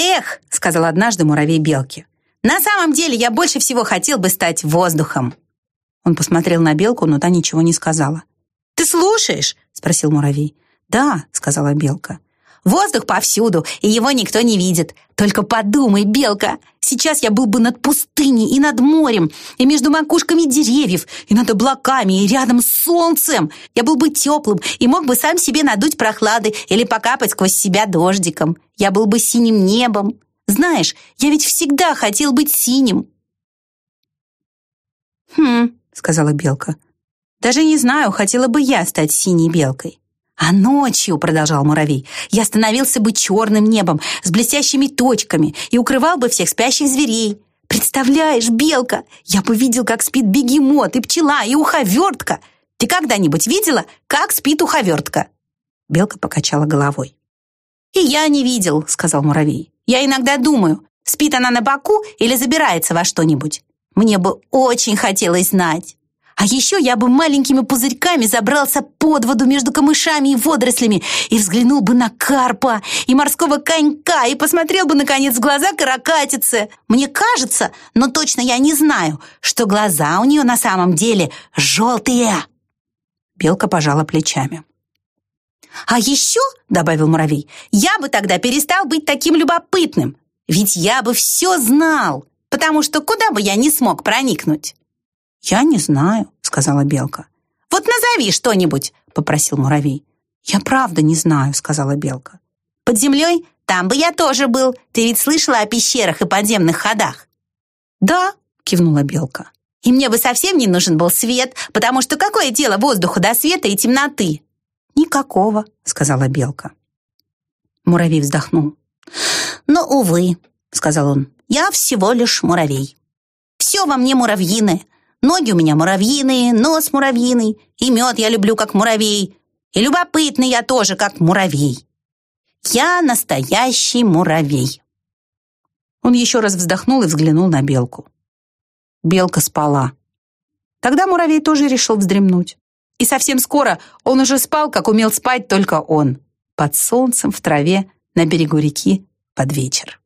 «Эх!» — сказал однажды муравей белке. «На самом деле я больше всего хотел бы стать воздухом». Он посмотрел на белку, но та ничего не сказала. «Ты слушаешь?» — спросил муравей. «Да», — сказала белка. «Воздух повсюду, и его никто не видит. Только подумай, белка, сейчас я был бы над пустыней и над морем, и между макушками деревьев, и над облаками, и рядом с солнцем. Я был бы теплым и мог бы сам себе надуть прохлады или покапать сквозь себя дождиком. Я был бы синим небом. Знаешь, я ведь всегда хотел быть синим». «Хм», — сказала белка, — даже не знаю, хотела бы я стать синей белкой. А ночью, продолжал муравей, я становился бы черным небом с блестящими точками и укрывал бы всех спящих зверей. Представляешь, белка, я бы видел, как спит бегемот и пчела и уховертка. Ты когда-нибудь видела, как спит уховертка? Белка покачала головой. «И я не видел», — сказал муравей. «Я иногда думаю, спит она на боку или забирается во что-нибудь. Мне бы очень хотелось знать». А еще я бы маленькими пузырьками забрался под воду между камышами и водорослями и взглянул бы на карпа и морского конька и посмотрел бы, наконец, в глаза каракатицы. Мне кажется, но точно я не знаю, что глаза у нее на самом деле желтые. Белка пожала плечами. «А еще, — добавил муравей, — я бы тогда перестал быть таким любопытным, ведь я бы все знал, потому что куда бы я не смог проникнуть». «Я не знаю», — сказала белка. «Вот назови что-нибудь», — попросил муравей. «Я правда не знаю», — сказала белка. «Под землей? Там бы я тоже был. Ты ведь слышала о пещерах и подземных ходах?» «Да», — кивнула белка. «И мне бы совсем не нужен был свет, потому что какое дело воздуху до света и темноты?» «Никакого», — сказала белка. Муравей вздохнул. «Но, увы», — сказал он, — «я всего лишь муравей. Все во мне муравьиное, Ноги у меня муравьиные, нос муравьиный, и мед я люблю, как муравей, и любопытный я тоже, как муравей. Я настоящий муравей. Он еще раз вздохнул и взглянул на белку. Белка спала. Тогда муравей тоже решил вздремнуть. И совсем скоро он уже спал, как умел спать только он, под солнцем, в траве, на берегу реки, под вечер.